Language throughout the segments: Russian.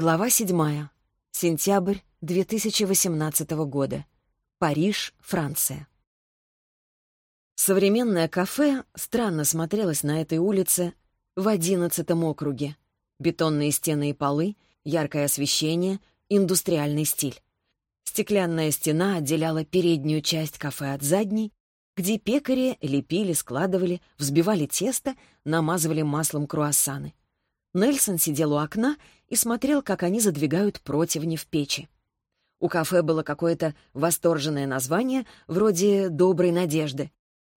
Глава 7. Сентябрь 2018 года. Париж, Франция. Современное кафе странно смотрелось на этой улице в одиннадцатом округе. Бетонные стены и полы, яркое освещение, индустриальный стиль. Стеклянная стена отделяла переднюю часть кафе от задней, где пекари лепили, складывали, взбивали тесто, намазывали маслом круассаны. Нельсон сидел у окна и смотрел, как они задвигают противни в печи. У кафе было какое-то восторженное название, вроде «Доброй надежды»,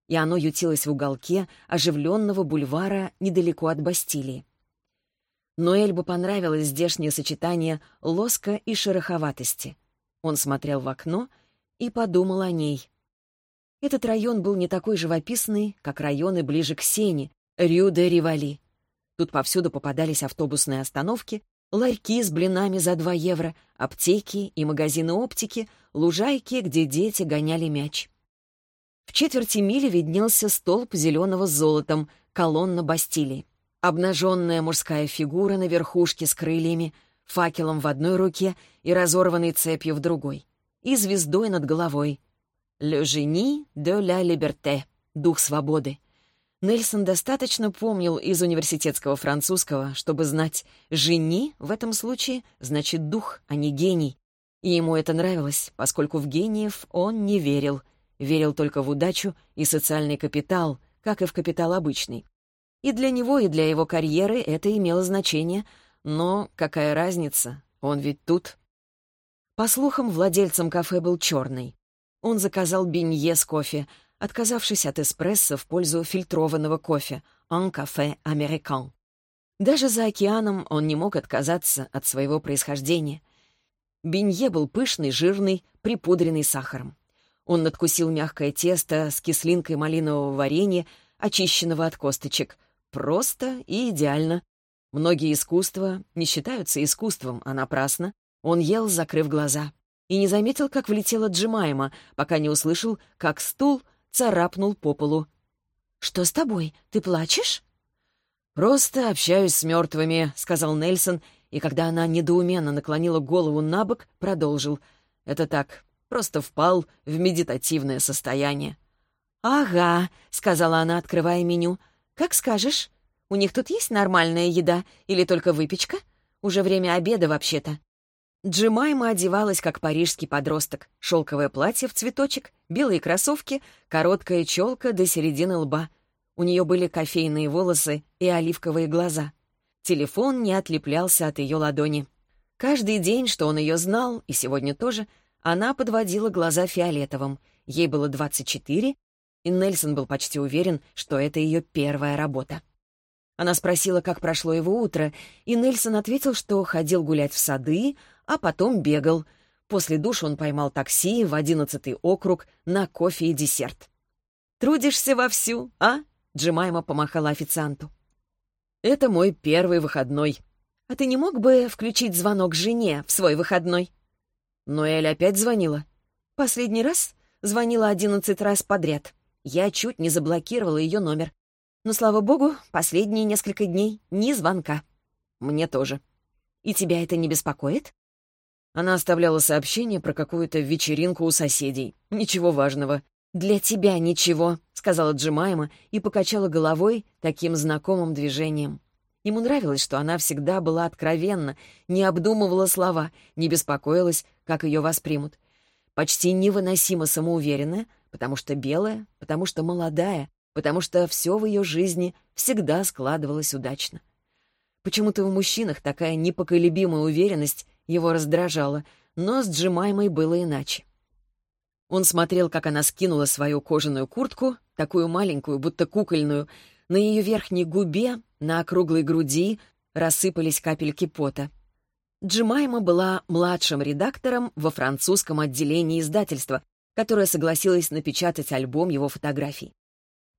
и оно ютилось в уголке оживленного бульвара недалеко от Бастилии. Но Эльбу понравилось здешнее сочетание лоска и шероховатости. Он смотрел в окно и подумал о ней. Этот район был не такой живописный, как районы ближе к Сене, Рю-де-Ривали. Тут повсюду попадались автобусные остановки, ларьки с блинами за 2 евро, аптеки и магазины оптики, лужайки, где дети гоняли мяч. В четверти мили виднелся столб зеленого с золотом, колонна Бастилии. Обнаженная мужская фигура на верхушке с крыльями, факелом в одной руке и разорванной цепью в другой. И звездой над головой. «Le génie de la liberté» — дух свободы — Нельсон достаточно помнил из университетского французского, чтобы знать, «жени» в этом случае значит дух, а не гений. И ему это нравилось, поскольку в гениев он не верил. Верил только в удачу и социальный капитал, как и в капитал обычный. И для него, и для его карьеры это имело значение. Но какая разница? Он ведь тут. По слухам, владельцем кафе был черный. Он заказал бенье с кофе, отказавшись от эспрессо в пользу фильтрованного кофе «Un café américain». Даже за океаном он не мог отказаться от своего происхождения. Бенье был пышный, жирный, припудренный сахаром. Он надкусил мягкое тесто с кислинкой малинового варенья, очищенного от косточек. Просто и идеально. Многие искусства не считаются искусством, а напрасно. Он ел, закрыв глаза. И не заметил, как влетела Джимайма, пока не услышал, как стул царапнул по полу. «Что с тобой? Ты плачешь?» «Просто общаюсь с мертвыми», — сказал Нельсон, и когда она недоуменно наклонила голову на бок, продолжил. «Это так, просто впал в медитативное состояние». «Ага», — сказала она, открывая меню. «Как скажешь. У них тут есть нормальная еда или только выпечка? Уже время обеда вообще-то». Джимайма одевалась, как парижский подросток. Шелковое платье в цветочек, белые кроссовки, короткая челка до середины лба. У нее были кофейные волосы и оливковые глаза. Телефон не отлеплялся от ее ладони. Каждый день, что он ее знал, и сегодня тоже, она подводила глаза фиолетовым. Ей было 24, и Нельсон был почти уверен, что это ее первая работа. Она спросила, как прошло его утро, и Нельсон ответил, что ходил гулять в сады, а потом бегал. После душа он поймал такси в одиннадцатый округ на кофе и десерт. «Трудишься вовсю, а?» — Джемайма помахала официанту. «Это мой первый выходной. А ты не мог бы включить звонок жене в свой выходной?» Ноэль опять звонила. «Последний раз?» Звонила одиннадцать раз подряд. Я чуть не заблокировала ее номер. Но, слава богу, последние несколько дней ни звонка. Мне тоже. И тебя это не беспокоит? Она оставляла сообщение про какую-то вечеринку у соседей. Ничего важного. «Для тебя ничего», — сказала Джимайма и покачала головой таким знакомым движением. Ему нравилось, что она всегда была откровенна, не обдумывала слова, не беспокоилась, как ее воспримут. Почти невыносимо самоуверенная, потому что белая, потому что молодая, потому что все в ее жизни всегда складывалось удачно. Почему-то в мужчинах такая непоколебимая уверенность его раздражала, но с Джимаймой было иначе. Он смотрел, как она скинула свою кожаную куртку, такую маленькую, будто кукольную. На ее верхней губе, на округлой груди рассыпались капельки пота. Джимайма была младшим редактором во французском отделении издательства, которое согласилось напечатать альбом его фотографий.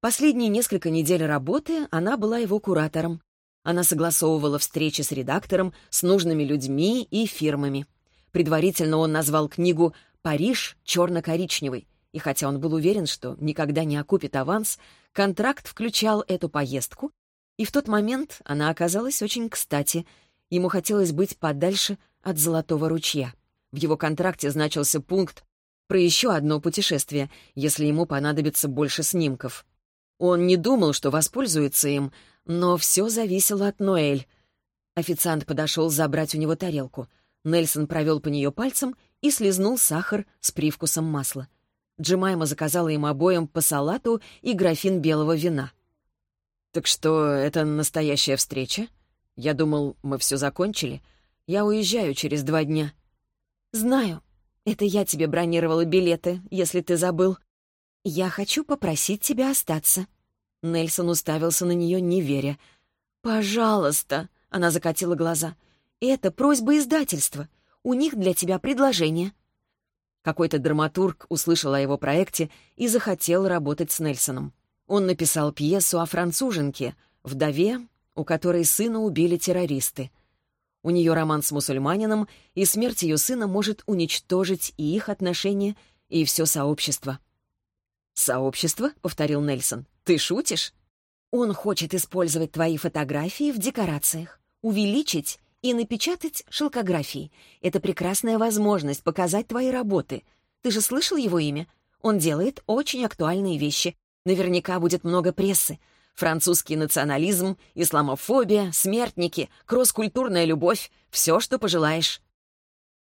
Последние несколько недель работы она была его куратором. Она согласовывала встречи с редактором, с нужными людьми и фирмами. Предварительно он назвал книгу «Париж черно-коричневый», и хотя он был уверен, что никогда не окупит аванс, контракт включал эту поездку, и в тот момент она оказалась очень кстати. Ему хотелось быть подальше от Золотого ручья. В его контракте значился пункт про еще одно путешествие, если ему понадобится больше снимков. Он не думал, что воспользуется им, но все зависело от Ноэль. Официант подошел забрать у него тарелку. Нельсон провел по нее пальцем и слезнул сахар с привкусом масла. Джемайма заказала им обоим по салату и графин белого вина. «Так что, это настоящая встреча? Я думал, мы все закончили. Я уезжаю через два дня». «Знаю. Это я тебе бронировала билеты, если ты забыл. Я хочу попросить тебя остаться». Нельсон уставился на нее, не веря. «Пожалуйста», — она закатила глаза. «Это просьба издательства. У них для тебя предложение». Какой-то драматург услышал о его проекте и захотел работать с Нельсоном. Он написал пьесу о француженке, вдове, у которой сына убили террористы. У нее роман с мусульманином, и смерть ее сына может уничтожить и их отношения, и все сообщество. «Сообщество?» — повторил Нельсон. «Ты шутишь?» «Он хочет использовать твои фотографии в декорациях, увеличить и напечатать шелкографии. Это прекрасная возможность показать твои работы. Ты же слышал его имя? Он делает очень актуальные вещи. Наверняка будет много прессы. Французский национализм, исламофобия, смертники, кросс-культурная любовь — все, что пожелаешь.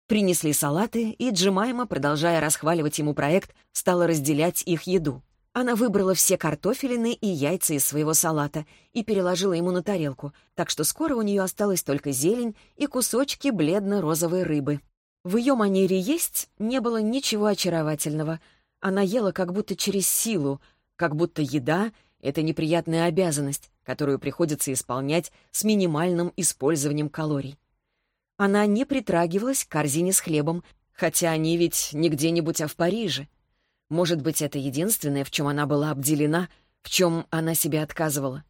Принесли салаты, и Джимайма, продолжая расхваливать ему проект, стала разделять их еду. Она выбрала все картофелины и яйца из своего салата и переложила ему на тарелку, так что скоро у нее осталась только зелень и кусочки бледно-розовой рыбы. В ее манере есть не было ничего очаровательного. Она ела как будто через силу, как будто еда — это неприятная обязанность, которую приходится исполнять с минимальным использованием калорий. Она не притрагивалась к корзине с хлебом, хотя они ведь не где-нибудь, а в Париже. Может быть, это единственное, в чем она была обделена, в чем она себе отказывала.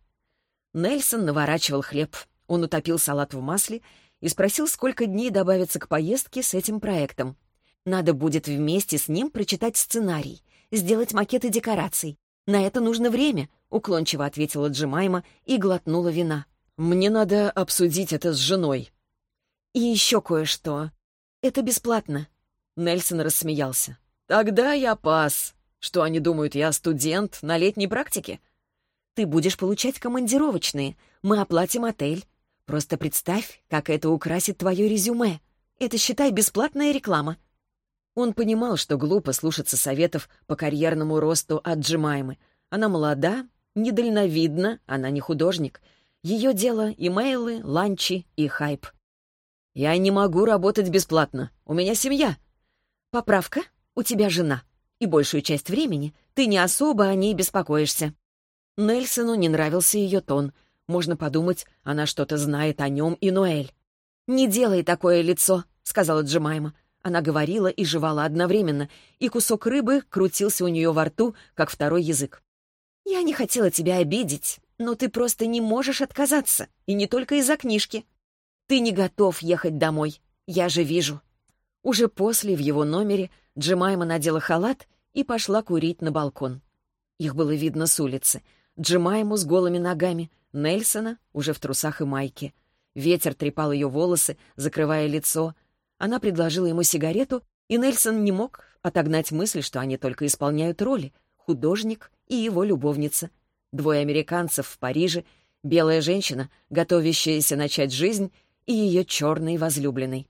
Нельсон наворачивал хлеб. Он утопил салат в масле и спросил, сколько дней добавится к поездке с этим проектом. Надо будет вместе с ним прочитать сценарий, сделать макеты декораций, «На это нужно время», — уклончиво ответила Джимайма и глотнула вина. «Мне надо обсудить это с женой». «И еще кое-что. Это бесплатно». Нельсон рассмеялся. «Тогда я пас. Что они думают, я студент на летней практике?» «Ты будешь получать командировочные. Мы оплатим отель. Просто представь, как это украсит твое резюме. Это, считай, бесплатная реклама. Он понимал, что глупо слушаться советов по карьерному росту от Джимаймы. Она молода, недальновидна, она не художник. Ее дело — имейлы, ланчи и хайп. «Я не могу работать бесплатно. У меня семья». «Поправка? У тебя жена. И большую часть времени ты не особо о ней беспокоишься». Нельсону не нравился ее тон. Можно подумать, она что-то знает о нем и Ноэль. «Не делай такое лицо», — сказала Джимайма. Она говорила и жевала одновременно, и кусок рыбы крутился у нее во рту, как второй язык. «Я не хотела тебя обидеть, но ты просто не можешь отказаться, и не только из-за книжки. Ты не готов ехать домой, я же вижу». Уже после, в его номере, Джемайма надела халат и пошла курить на балкон. Их было видно с улицы. Джемайму с голыми ногами, Нельсона уже в трусах и майке. Ветер трепал ее волосы, закрывая лицо — она предложила ему сигарету, и Нельсон не мог отогнать мысль, что они только исполняют роли — художник и его любовница. Двое американцев в Париже, белая женщина, готовящаяся начать жизнь, и ее черный возлюбленный.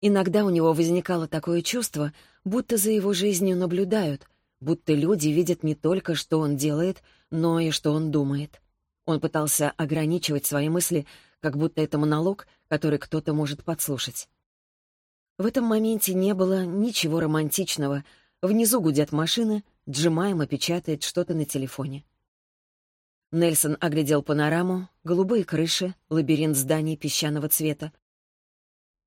Иногда у него возникало такое чувство, будто за его жизнью наблюдают, будто люди видят не только, что он делает, но и что он думает. Он пытался ограничивать свои мысли, как будто это монолог, который кто-то может подслушать. В этом моменте не было ничего романтичного. Внизу гудят машины, Джимайма печатает что-то на телефоне. Нельсон оглядел панораму, голубые крыши, лабиринт зданий песчаного цвета.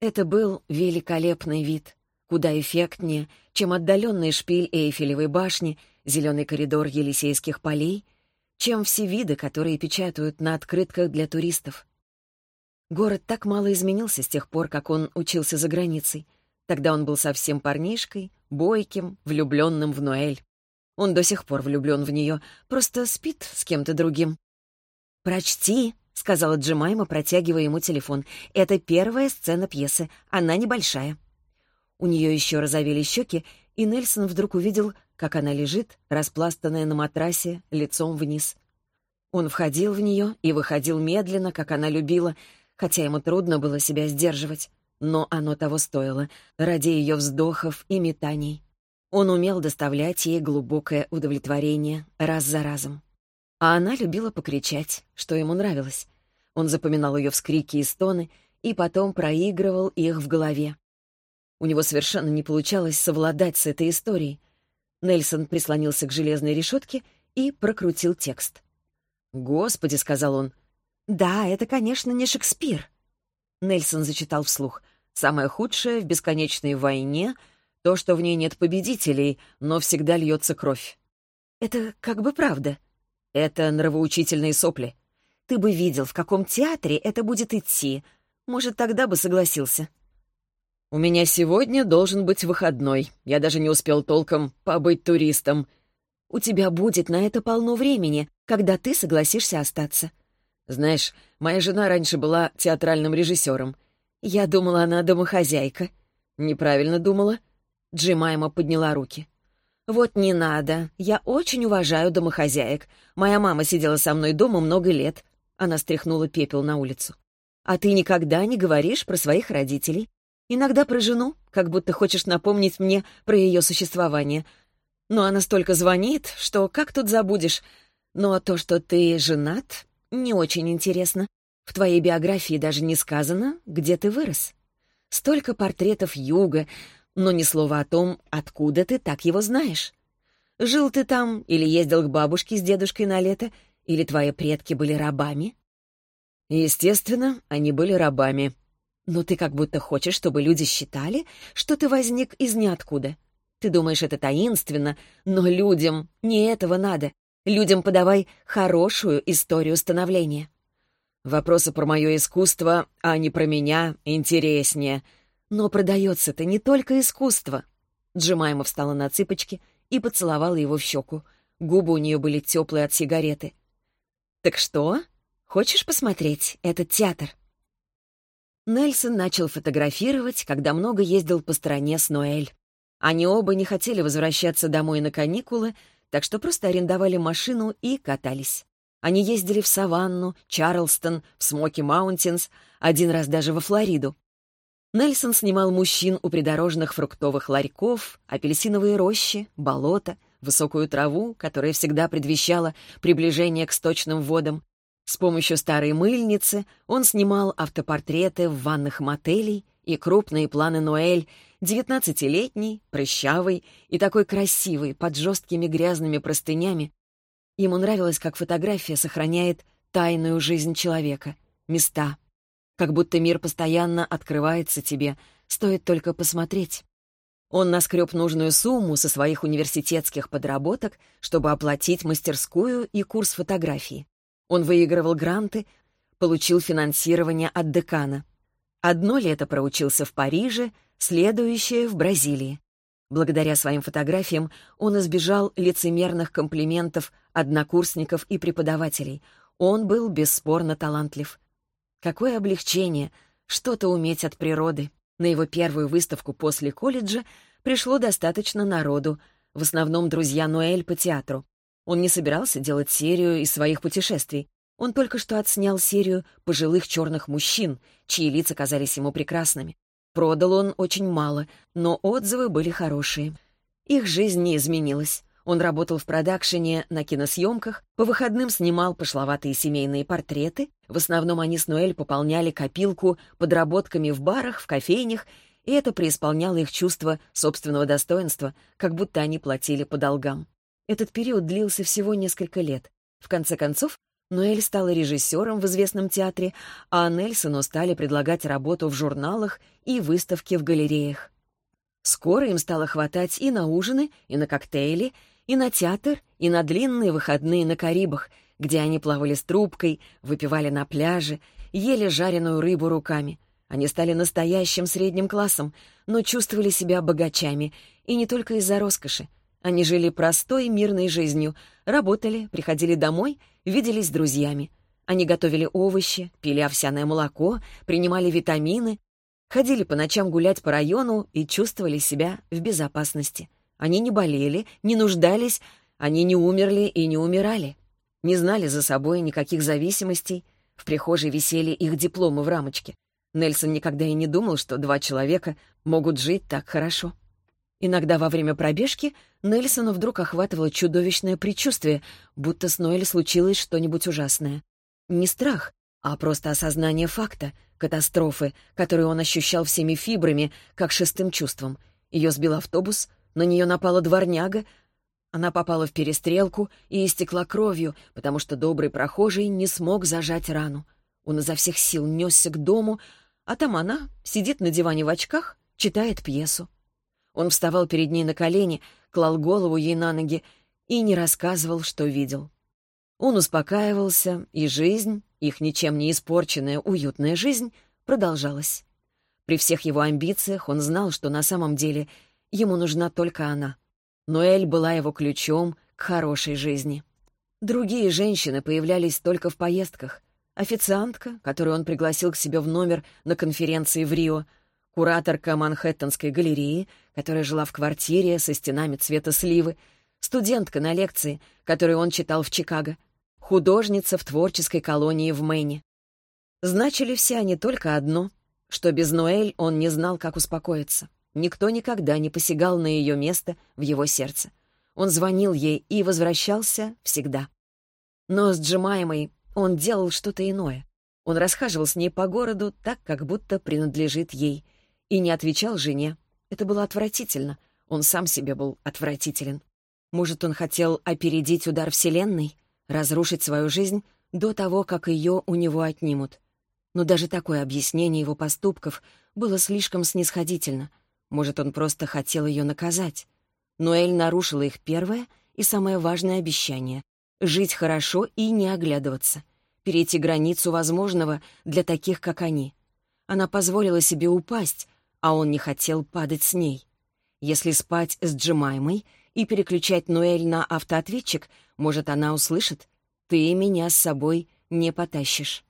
Это был великолепный вид, куда эффектнее, чем отдаленный шпиль Эйфелевой башни, зеленый коридор Елисейских полей, чем все виды, которые печатают на открытках для туристов. Город так мало изменился с тех пор, как он учился за границей. Тогда он был совсем парнишкой, бойким, влюбленным в Ноэль. Он до сих пор влюблен в нее, просто спит с кем-то другим. «Прочти», — сказала Джемайма, протягивая ему телефон. «Это первая сцена пьесы. Она небольшая». У нее еще розовели щеки, и Нельсон вдруг увидел, как она лежит, распластанная на матрасе, лицом вниз. Он входил в нее и выходил медленно, как она любила, хотя ему трудно было себя сдерживать. Но оно того стоило, ради ее вздохов и метаний. Он умел доставлять ей глубокое удовлетворение раз за разом. А она любила покричать, что ему нравилось. Он запоминал ее вскрики и стоны, и потом проигрывал их в голове. У него совершенно не получалось совладать с этой историей. Нельсон прислонился к железной решетке и прокрутил текст. «Господи», — сказал он. «Да, это, конечно, не Шекспир». Нельсон зачитал вслух. «Самое худшее в бесконечной войне — то, что в ней нет победителей, но всегда льется кровь». «Это как бы правда», это нравоучительные сопли. Ты бы видел, в каком театре это будет идти. Может, тогда бы согласился. У меня сегодня должен быть выходной. Я даже не успел толком побыть туристом. У тебя будет на это полно времени, когда ты согласишься остаться. Знаешь, моя жена раньше была театральным режиссером. Я думала, она домохозяйка. Неправильно думала. Джимайма подняла руки. «Вот не надо. Я очень уважаю домохозяек. Моя мама сидела со мной дома много лет». Она стряхнула пепел на улицу. «А ты никогда не говоришь про своих родителей? Иногда про жену, как будто хочешь напомнить мне про ее существование. Но она столько звонит, что как тут забудешь? Но то, что ты женат, не очень интересно. В твоей биографии даже не сказано, где ты вырос. Столько портретов юга, но ни слова о том, откуда ты так его знаешь. Жил ты там или ездил к бабушке с дедушкой на лето, или твои предки были рабами? Естественно, они были рабами. Но ты как будто хочешь, чтобы люди считали, что ты возник из ниоткуда. Ты думаешь, это таинственно, но людям не этого надо. Людям подавай хорошую историю становления. Вопросы про мое искусство, а не про меня, интереснее — но продается-то не только искусство. Джемайма встала на цыпочки и поцеловала его в щеку. Губы у нее были теплые от сигареты. «Так что? Хочешь посмотреть этот театр?» Нельсон начал фотографировать, когда много ездил по стране с Ноэль. Они оба не хотели возвращаться домой на каникулы, так что просто арендовали машину и катались. Они ездили в Саванну, Чарлстон, в Смоки Маунтинс, один раз даже во Флориду. Нельсон снимал мужчин у придорожных фруктовых ларьков, апельсиновые рощи, болота, высокую траву, которая всегда предвещала приближение к сточным водам. С помощью старой мыльницы он снимал автопортреты в ванных мотелей и крупные планы Ноэль, девятнадцатилетний, прыщавый и такой красивый, под жесткими грязными простынями. Ему нравилось, как фотография сохраняет тайную жизнь человека, места, как будто мир постоянно открывается тебе, стоит только посмотреть. Он наскреб нужную сумму со своих университетских подработок, чтобы оплатить мастерскую и курс фотографии. Он выигрывал гранты, получил финансирование от декана. Одно лето проучился в Париже, следующее — в Бразилии. Благодаря своим фотографиям он избежал лицемерных комплиментов однокурсников и преподавателей. Он был бесспорно талантлив. Какое облегчение что-то уметь от природы. На его первую выставку после колледжа пришло достаточно народу, в основном друзья Ноэль по театру. Он не собирался делать серию из своих путешествий. Он только что отснял серию пожилых черных мужчин, чьи лица казались ему прекрасными. Продал он очень мало, но отзывы были хорошие. Их жизнь не изменилась. Он работал в продакшене на киносъемках, по выходным снимал пошловатые семейные портреты, в основном они с Ноэль пополняли копилку подработками в барах, в кофейнях, и это преисполняло их чувство собственного достоинства, как будто они платили по долгам. Этот период длился всего несколько лет. В конце концов, Ноэль стала режиссером в известном театре, а Нельсону стали предлагать работу в журналах и выставки в галереях. Скоро им стало хватать и на ужины, и на коктейли, и на театр, и на длинные выходные на Карибах, где они плавали с трубкой, выпивали на пляже, ели жареную рыбу руками. Они стали настоящим средним классом, но чувствовали себя богачами, и не только из-за роскоши. Они жили простой, мирной жизнью, работали, приходили домой, виделись с друзьями. Они готовили овощи, пили овсяное молоко, принимали витамины, ходили по ночам гулять по району и чувствовали себя в безопасности. Они не болели, не нуждались, они не умерли и не умирали. Не знали за собой никаких зависимостей. В прихожей висели их дипломы в рамочке. Нельсон никогда и не думал, что два человека могут жить так хорошо. Иногда во время пробежки Нельсону вдруг охватывало чудовищное предчувствие, будто с Ноэль случилось что-нибудь ужасное. Не страх, а просто осознание факта, катастрофы, которую он ощущал всеми фибрами, как шестым чувством. Ее сбил автобус, на нее напала дворняга, она попала в перестрелку и истекла кровью, потому что добрый прохожий не смог зажать рану. Он изо всех сил несся к дому, а там она сидит на диване в очках, читает пьесу. Он вставал перед ней на колени, клал голову ей на ноги и не рассказывал, что видел. Он успокаивался, и жизнь, их ничем не испорченная, уютная жизнь, продолжалась. При всех его амбициях он знал, что на самом деле ему нужна только она. Но Эль была его ключом к хорошей жизни. Другие женщины появлялись только в поездках. Официантка, которую он пригласил к себе в номер на конференции в Рио — кураторка Манхэттенской галереи, которая жила в квартире со стенами цвета сливы, студентка на лекции, которую он читал в Чикаго, художница в творческой колонии в Мэйне. Значили все они только одно, что без Ноэль он не знал, как успокоиться. Никто никогда не посягал на ее место в его сердце. Он звонил ей и возвращался всегда. Но с Джемаймой он делал что-то иное. Он расхаживал с ней по городу так, как будто принадлежит ей — и не отвечал жене. Это было отвратительно. Он сам себе был отвратителен. Может, он хотел опередить удар Вселенной, разрушить свою жизнь до того, как ее у него отнимут. Но даже такое объяснение его поступков было слишком снисходительно. Может, он просто хотел ее наказать. Но Эль нарушила их первое и самое важное обещание — жить хорошо и не оглядываться, перейти границу возможного для таких, как они. Она позволила себе упасть, а он не хотел падать с ней. Если спать с Джемаймой и переключать Ноэль на автоответчик, может, она услышит «Ты меня с собой не потащишь».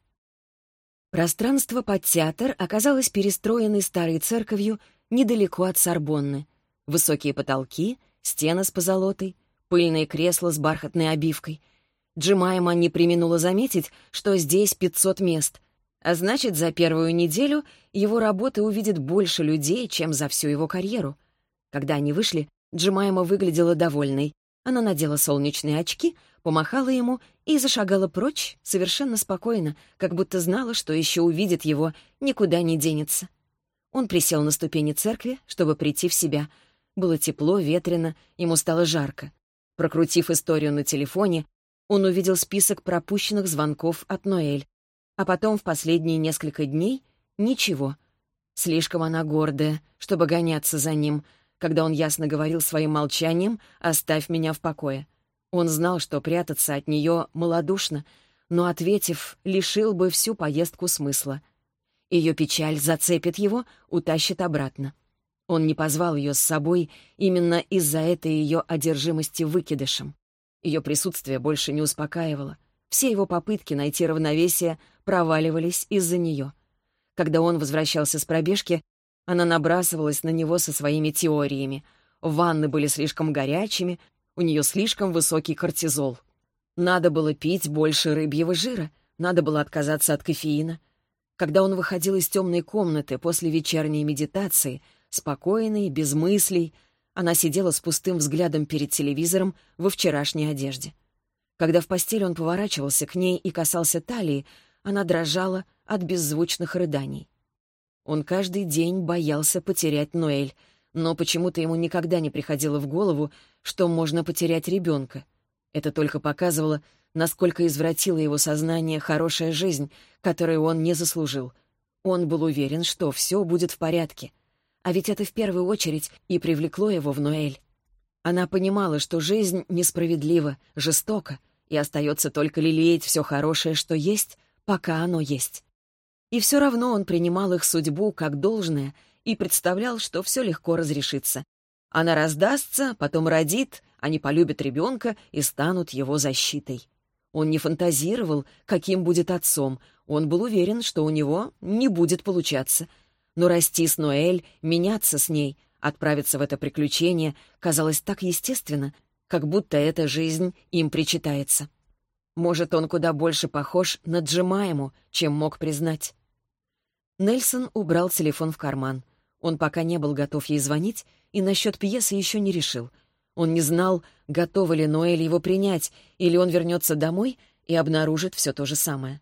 Пространство под театр оказалось перестроенной старой церковью недалеко от Сорбонны. Высокие потолки, стены с позолотой, пыльные кресла с бархатной обивкой. Джемайма не применула заметить, что здесь 500 мест, а значит, за первую неделю его работы увидит больше людей, чем за всю его карьеру. Когда они вышли, Джимайма выглядела довольной. Она надела солнечные очки, помахала ему и зашагала прочь, совершенно спокойно, как будто знала, что еще увидит его, никуда не денется. Он присел на ступени церкви, чтобы прийти в себя. Было тепло, ветрено, ему стало жарко. Прокрутив историю на телефоне, он увидел список пропущенных звонков от Ноэль. А потом в последние несколько дней — ничего. Слишком она гордая, чтобы гоняться за ним, когда он ясно говорил своим молчанием «оставь меня в покое». Он знал, что прятаться от нее малодушно, но, ответив, лишил бы всю поездку смысла. Ее печаль зацепит его, утащит обратно. Он не позвал ее с собой именно из-за этой ее одержимости выкидышем. Ее присутствие больше не успокаивало. Все его попытки найти равновесие проваливались из-за нее. Когда он возвращался с пробежки, она набрасывалась на него со своими теориями. Ванны были слишком горячими, у нее слишком высокий кортизол. Надо было пить больше рыбьего жира, надо было отказаться от кофеина. Когда он выходил из темной комнаты после вечерней медитации, спокойный, без мыслей, она сидела с пустым взглядом перед телевизором во вчерашней одежде. Когда в постель он поворачивался к ней и касался талии, она дрожала от беззвучных рыданий. Он каждый день боялся потерять Ноэль, но почему-то ему никогда не приходило в голову, что можно потерять ребенка. Это только показывало, насколько извратила его сознание хорошая жизнь, которую он не заслужил. Он был уверен, что все будет в порядке. А ведь это в первую очередь и привлекло его в Ноэль. Она понимала, что жизнь несправедлива, жестока, и остается только лелеять все хорошее, что есть, пока оно есть. И все равно он принимал их судьбу как должное и представлял, что все легко разрешится. Она раздастся, потом родит, они полюбят ребенка и станут его защитой. Он не фантазировал, каким будет отцом. Он был уверен, что у него не будет получаться. Но расти с Ноэль, меняться с ней, отправиться в это приключение казалось так естественно, как будто эта жизнь им причитается. Может, он куда больше похож на Джемайму, чем мог признать. Нельсон убрал телефон в карман. Он пока не был готов ей звонить и насчет пьесы еще не решил. Он не знал, готова ли Ноэль его принять, или он вернется домой и обнаружит все то же самое.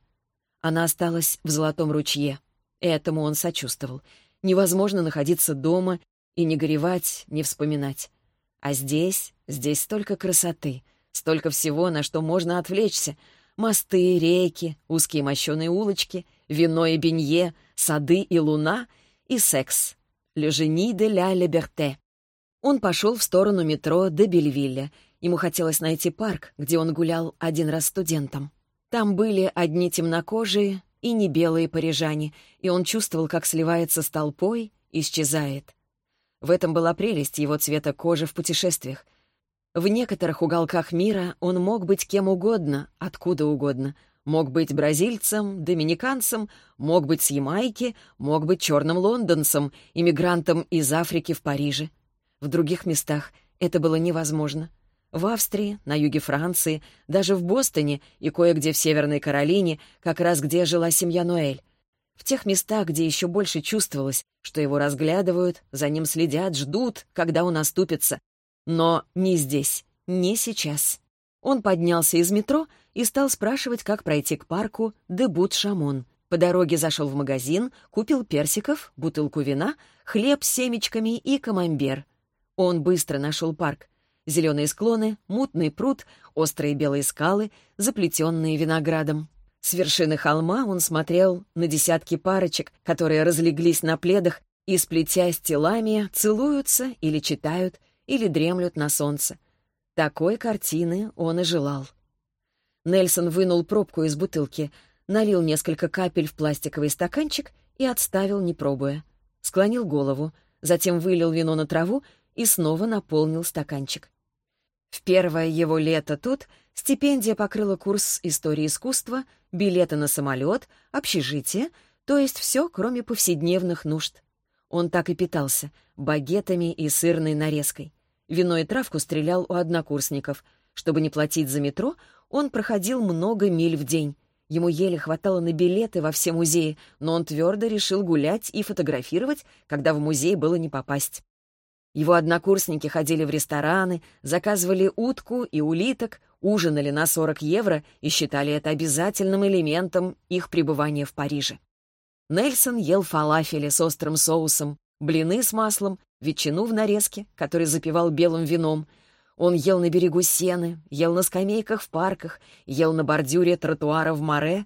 Она осталась в Золотом ручье. Этому он сочувствовал. Невозможно находиться дома и не горевать, не вспоминать. А здесь, здесь столько красоты, столько всего, на что можно отвлечься. Мосты, реки, узкие мощеные улочки, вино и бенье, сады и луна и секс. «Le génie de la liberté». Он пошел в сторону метро до Бельвилля. Ему хотелось найти парк, где он гулял один раз студентом. Там были одни темнокожие и не белые парижане, и он чувствовал, как сливается с толпой, исчезает. В этом была прелесть его цвета кожи в путешествиях. В некоторых уголках мира он мог быть кем угодно, откуда угодно. Мог быть бразильцем, доминиканцем, мог быть с Ямайки, мог быть черным лондонцем, иммигрантом из Африки в Париже. В других местах это было невозможно. В Австрии, на юге Франции, даже в Бостоне и кое-где в Северной Каролине, как раз где жила семья Ноэль. В тех местах, где еще больше чувствовалось, что его разглядывают, за ним следят, ждут, когда он оступится. Но не здесь, не сейчас. Он поднялся из метро и стал спрашивать, как пройти к парку Дебут-Шамон. По дороге зашел в магазин, купил персиков, бутылку вина, хлеб с семечками и камамбер. Он быстро нашел парк. Зеленые склоны, мутный пруд, острые белые скалы, заплетенные виноградом. С вершины холма он смотрел на десятки парочек, которые разлеглись на пледах и, сплетясь телами, целуются или читают, или дремлют на солнце. Такой картины он и желал. Нельсон вынул пробку из бутылки, налил несколько капель в пластиковый стаканчик и отставил, не пробуя. Склонил голову, затем вылил вино на траву и снова наполнил стаканчик. В первое его лето тут стипендия покрыла курс истории искусства, билеты на самолет, общежитие, то есть все, кроме повседневных нужд. Он так и питался — багетами и сырной нарезкой. Вино и травку стрелял у однокурсников. Чтобы не платить за метро, он проходил много миль в день. Ему еле хватало на билеты во все музеи, но он твердо решил гулять и фотографировать, когда в музей было не попасть. Его однокурсники ходили в рестораны, заказывали утку и улиток, ужинали на 40 евро и считали это обязательным элементом их пребывания в Париже. Нельсон ел фалафели с острым соусом, блины с маслом, ветчину в нарезке, который запивал белым вином. Он ел на берегу сены, ел на скамейках в парках, ел на бордюре тротуара в море.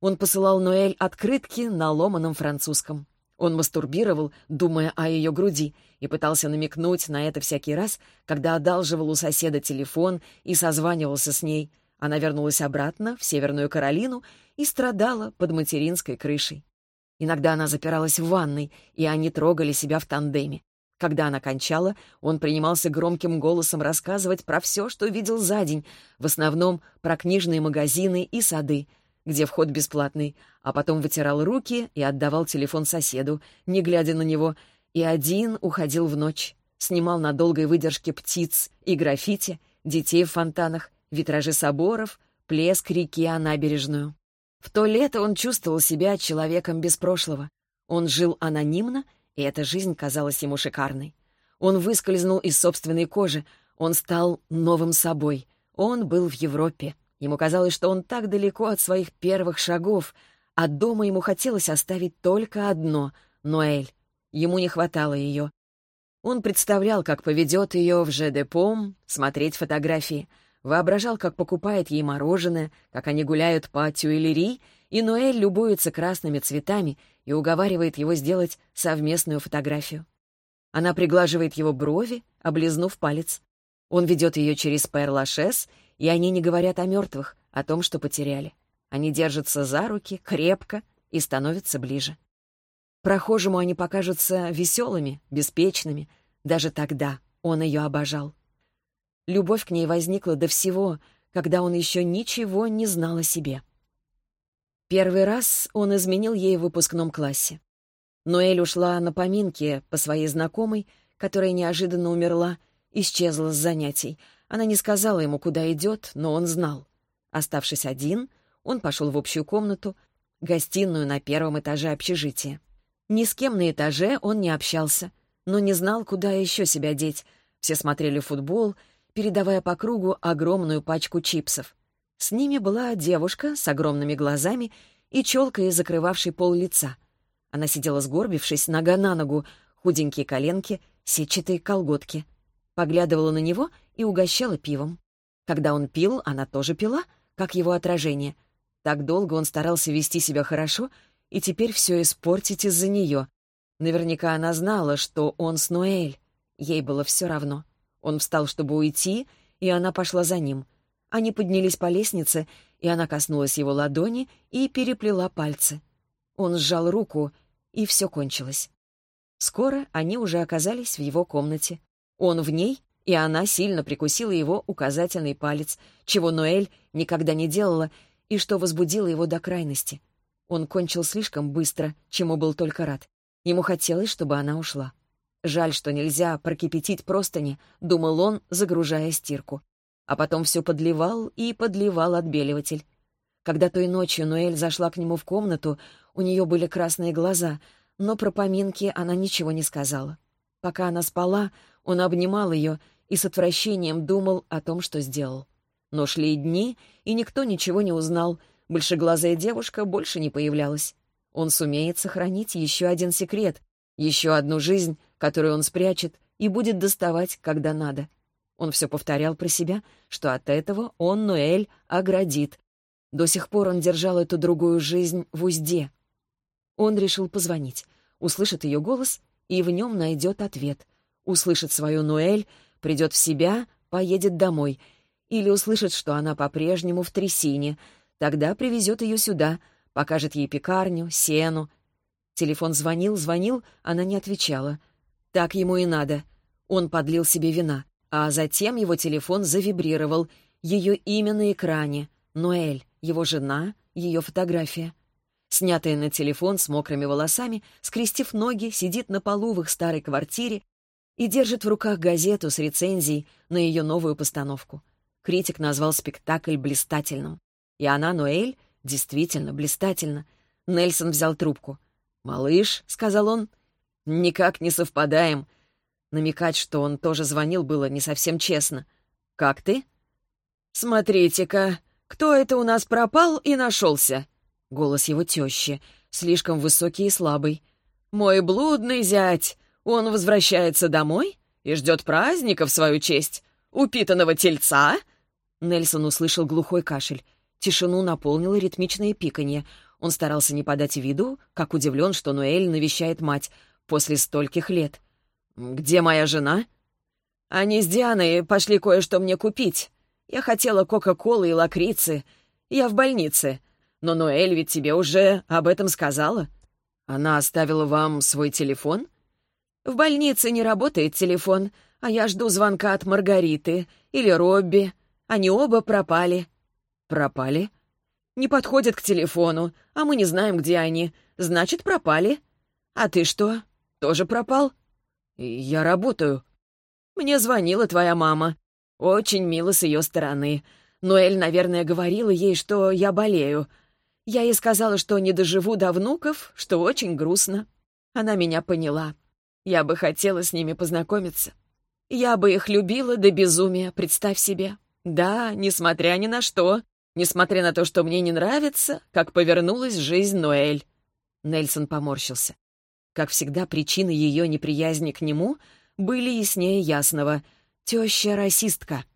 Он посылал Ноэль открытки на ломаном французском. Он мастурбировал, думая о ее груди, и пытался намекнуть на это всякий раз, когда одалживал у соседа телефон и созванивался с ней. Она вернулась обратно, в Северную Каролину, и страдала под материнской крышей. Иногда она запиралась в ванной, и они трогали себя в тандеме. Когда она кончала, он принимался громким голосом рассказывать про все, что видел за день, в основном про книжные магазины и сады, где вход бесплатный, а потом вытирал руки и отдавал телефон соседу, не глядя на него, и один уходил в ночь, снимал на долгой выдержке птиц и граффити, детей в фонтанах, витражи соборов, плеск реки о набережную. В то лето он чувствовал себя человеком без прошлого. Он жил анонимно, и эта жизнь казалась ему шикарной. Он выскользнул из собственной кожи, он стал новым собой. Он был в Европе. Ему казалось, что он так далеко от своих первых шагов, а дома ему хотелось оставить только одно — Ноэль. Ему не хватало ее. Он представлял, как поведет ее в ЖДПОМ смотреть фотографии, воображал, как покупает ей мороженое, как они гуляют по Тюэлери, и Ноэль любуется красными цветами и уговаривает его сделать совместную фотографию. Она приглаживает его брови, облизнув палец. Он ведет ее через Перлашес и они не говорят о мертвых, о том, что потеряли. Они держатся за руки, крепко и становятся ближе. Прохожему они покажутся веселыми, беспечными. Даже тогда он ее обожал. Любовь к ней возникла до всего, когда он еще ничего не знал о себе. Первый раз он изменил ей в выпускном классе. Ноэль ушла на поминки по своей знакомой, которая неожиданно умерла, исчезла с занятий. Она не сказала ему, куда идет, но он знал. Оставшись один, он пошел в общую комнату, гостиную на первом этаже общежития. Ни с кем на этаже он не общался, но не знал, куда еще себя деть. Все смотрели футбол, передавая по кругу огромную пачку чипсов. С ними была девушка с огромными глазами и челкой, закрывавшей пол лица. Она сидела сгорбившись, нога на ногу, худенькие коленки, сетчатые колготки. Поглядывала на него и угощала пивом. Когда он пил, она тоже пила, как его отражение. Так долго он старался вести себя хорошо — и теперь все испортить из-за нее. Наверняка она знала, что он с Ноэль. Ей было все равно. Он встал, чтобы уйти, и она пошла за ним. Они поднялись по лестнице, и она коснулась его ладони и переплела пальцы. Он сжал руку, и все кончилось. Скоро они уже оказались в его комнате. Он в ней, и она сильно прикусила его указательный палец, чего Ноэль никогда не делала и что возбудило его до крайности — он кончил слишком быстро, чему был только рад. Ему хотелось, чтобы она ушла. Жаль, что нельзя прокипятить простыни, думал он, загружая стирку. А потом все подливал и подливал отбеливатель. Когда той ночью Ноэль зашла к нему в комнату, у нее были красные глаза, но про поминки она ничего не сказала. Пока она спала, он обнимал ее и с отвращением думал о том, что сделал. Но шли дни, и никто ничего не узнал — Большеглазая девушка больше не появлялась. Он сумеет сохранить еще один секрет, еще одну жизнь, которую он спрячет и будет доставать, когда надо. Он все повторял про себя, что от этого он Ноэль оградит. До сих пор он держал эту другую жизнь в узде. Он решил позвонить, услышит ее голос и в нем найдет ответ. Услышит свою Ноэль, придет в себя, поедет домой. Или услышит, что она по-прежнему в трясине — Тогда привезет ее сюда, покажет ей пекарню, сену. Телефон звонил, звонил, она не отвечала. Так ему и надо. Он подлил себе вина, а затем его телефон завибрировал. Ее имя на экране. Ноэль, его жена, ее фотография. Снятая на телефон с мокрыми волосами, скрестив ноги, сидит на полу в их старой квартире и держит в руках газету с рецензией на ее новую постановку. Критик назвал спектакль блистательным. И она, Ноэль, действительно блистательно. Нельсон взял трубку. «Малыш», — сказал он, — «никак не совпадаем». Намекать, что он тоже звонил, было не совсем честно. «Как ты?» «Смотрите-ка, кто это у нас пропал и нашелся?» Голос его тещи, слишком высокий и слабый. «Мой блудный зять, он возвращается домой и ждет праздника в свою честь. Упитанного тельца?» Нельсон услышал глухой кашель. Тишину наполнило ритмичное пиканье. Он старался не подать виду, как удивлен, что Ноэль навещает мать после стольких лет. «Где моя жена?» «Они с Дианой пошли кое-что мне купить. Я хотела Кока-Колы и лакрицы. Я в больнице. Но Ноэль ведь тебе уже об этом сказала». «Она оставила вам свой телефон?» «В больнице не работает телефон, а я жду звонка от Маргариты или Робби. Они оба пропали». «Пропали?» «Не подходят к телефону, а мы не знаем, где они. Значит, пропали. А ты что, тоже пропал?» «Я работаю». «Мне звонила твоя мама. Очень мило с ее стороны. Ноэль, наверное, говорила ей, что я болею. Я ей сказала, что не доживу до внуков, что очень грустно. Она меня поняла. Я бы хотела с ними познакомиться. Я бы их любила до безумия, представь себе. Да, несмотря ни на что, Несмотря на то, что мне не нравится, как повернулась жизнь Ноэль. Нельсон поморщился. Как всегда, причины ее неприязни к нему были яснее ясного. Теща расистка.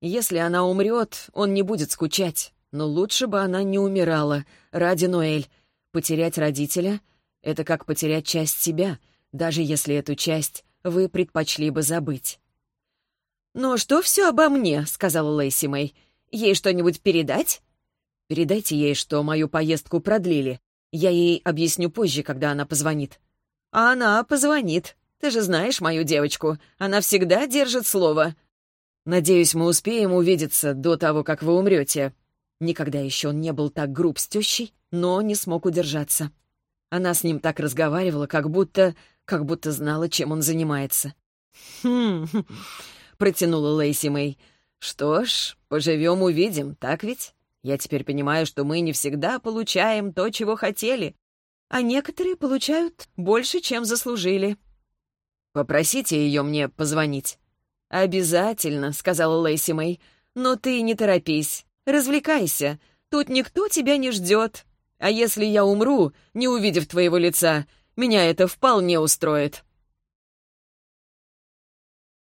Если она умрет, он не будет скучать. Но лучше бы она не умирала ради Ноэль. Потерять родителя — это как потерять часть себя, даже если эту часть вы предпочли бы забыть. «Но что все обо мне?» — сказала Лейси Мэй. Ей что-нибудь передать?» «Передайте ей, что мою поездку продлили. Я ей объясню позже, когда она позвонит». «А она позвонит. Ты же знаешь мою девочку. Она всегда держит слово». Надеюсь, мы успеем увидеться до того, как вы умрете». Никогда еще он не был так груб с тещей, но не смог удержаться. Она с ним так разговаривала, как будто... как будто знала, чем он занимается. «Хм...» — протянула Лейси Мэй. «Что ж, поживем-увидим, так ведь? Я теперь понимаю, что мы не всегда получаем то, чего хотели, а некоторые получают больше, чем заслужили». «Попросите ее мне позвонить». «Обязательно», — сказала Лейси Мэй. «Но ты не торопись. Развлекайся. Тут никто тебя не ждет. А если я умру, не увидев твоего лица, меня это вполне устроит».